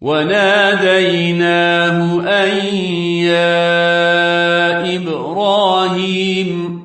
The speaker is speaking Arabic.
وناديناه أن يا إبراهيم